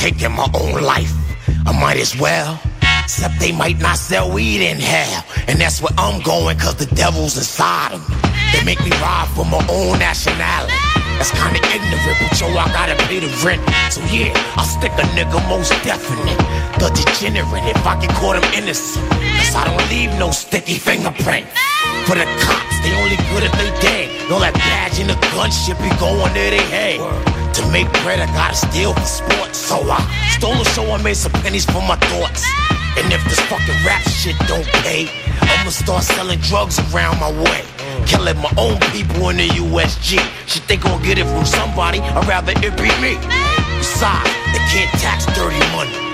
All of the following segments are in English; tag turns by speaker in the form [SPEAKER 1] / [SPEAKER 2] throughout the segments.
[SPEAKER 1] taking my own life. I might as well. Except they might not sell weed in hell. And that's where I'm going, cause the devil's inside of me. They make me ride for my own nationality. That's kinda ignorant, but yo, I gotta pay the rent. So yeah, I'll stick a nigga most definite. The degenerate, if I get caught, I'm innocent. Cause I don't leave no sticky fingerprint. For the cops, they only good if they dead. All that badge and the gun should be going to their head. To make bread, I gotta steal for sports. So I stole a show and made some pennies for my thoughts. And if this fucking rap shit don't pay, I'ma start selling drugs around my way. Killing my own people in the USG. Shit, they gon' get it from somebody, I'd rather it be me. Besides, they can't tax dirty money.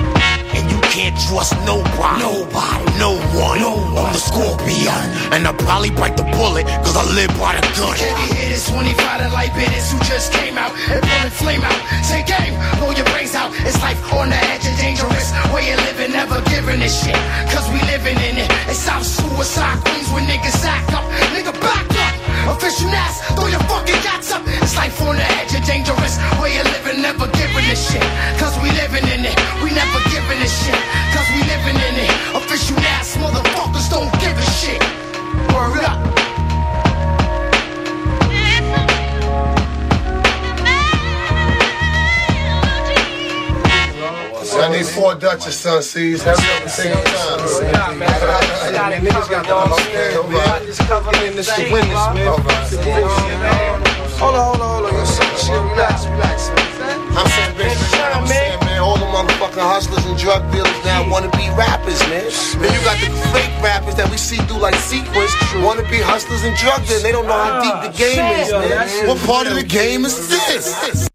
[SPEAKER 1] And you can't trust nobody. Nobody. No one. No one. I'm the scorpion. And I probably bite the bullet, cause I live by the gun.
[SPEAKER 2] Heavy hitters, 25 to light bitters who just came out and pulling flame out. Say game, blow your brains out. It's life on the edge of dangerous. Way you living, never giving this shit. Cause we living in it. It's South Suicide Queens when niggas act up. Nigga back up. Official ass, throw your fucking gats up. It's life on the edge of dangerous. Way you living, never giving this shit. Cause we living in it. We never giving this shit. Cause we living in it. Official ass motherfuckers don't give a shit. Word up.
[SPEAKER 3] 74 Duchess, son, sees. Hurry up and take your time. Niggas got understand, man. Win this, man. Hold on, hold on, hold on. Yo, shit, relax, relax, man. I'm saying, bitch, man, all the motherfucking hustlers and drug dealers now wanna be rappers, man. Then you got the fake rappers that we see through like sequence, wanna be hustlers and drug dealers. They don't know how deep the game is, man. What part of the game is this?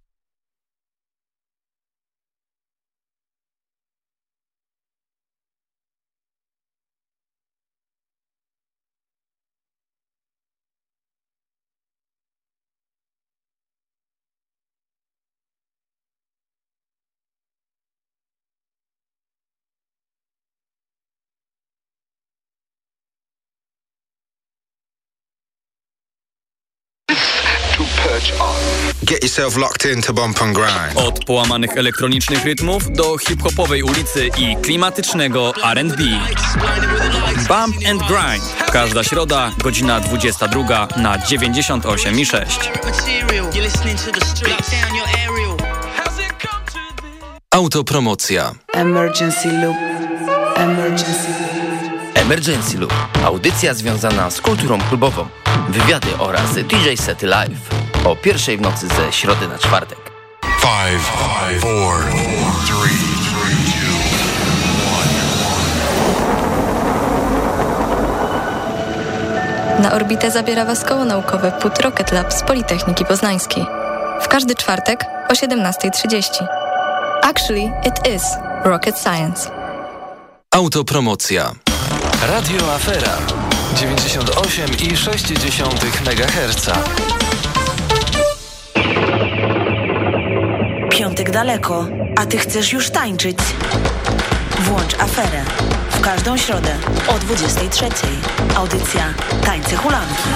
[SPEAKER 4] Get yourself locked in to bump and grind.
[SPEAKER 5] Od połamanych elektronicznych rytmów do hip-hopowej ulicy i klimatycznego R&B. Bump and Grind. Każda środa, godzina 22 na 98 i 6.
[SPEAKER 6] Autopromocja.
[SPEAKER 7] Emergency Loop. Emergency Loop.
[SPEAKER 8] Emergency Loop. Audycja związana z kulturą klubową. Wywiady oraz DJ sety live. O pierwszej w nocy ze środy na czwartek.
[SPEAKER 9] Five, five, four, three, three,
[SPEAKER 10] Na orbitę zabiera Was koło naukowe PUT Rocket Lab z Politechniki Poznańskiej. W każdy czwartek o 17.30. Actually, it is Rocket Science.
[SPEAKER 6] Autopromocja.
[SPEAKER 11] Radio Afera 98,6 MHz.
[SPEAKER 12] Piątek daleko, a ty chcesz już tańczyć. Włącz aferę. W każdą środę o 23. Audycja Tańce Hulanki.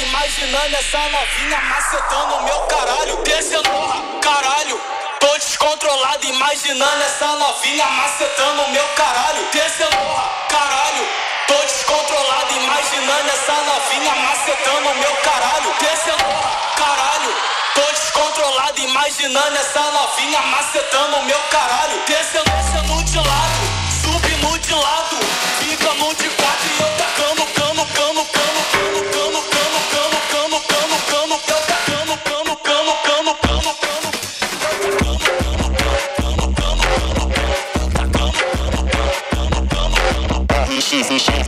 [SPEAKER 13] Imaginando essa novinha macetando meu caralho. Descendo, caralho. Tô descontrolado, imaginando essa novinha macetando meu caralho. Descendo, caralho. Tô descontrolado, imaginando essa novinha macetando meu caralho. Descendo, caralho. Tô descontrolado, imaginando essa novinha macetando meu caralho. Descendo, descendo de lado, subindo de lado, fica no de
[SPEAKER 14] existe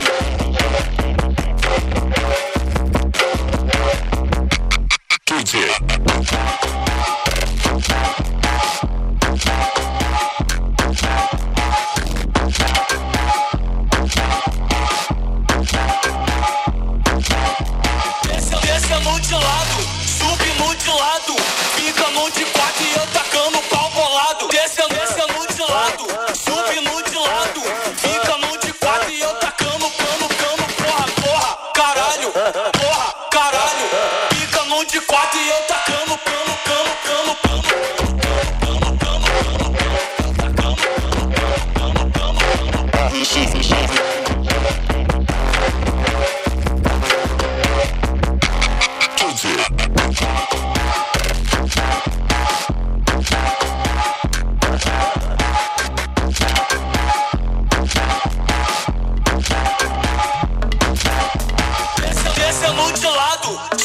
[SPEAKER 14] Oh.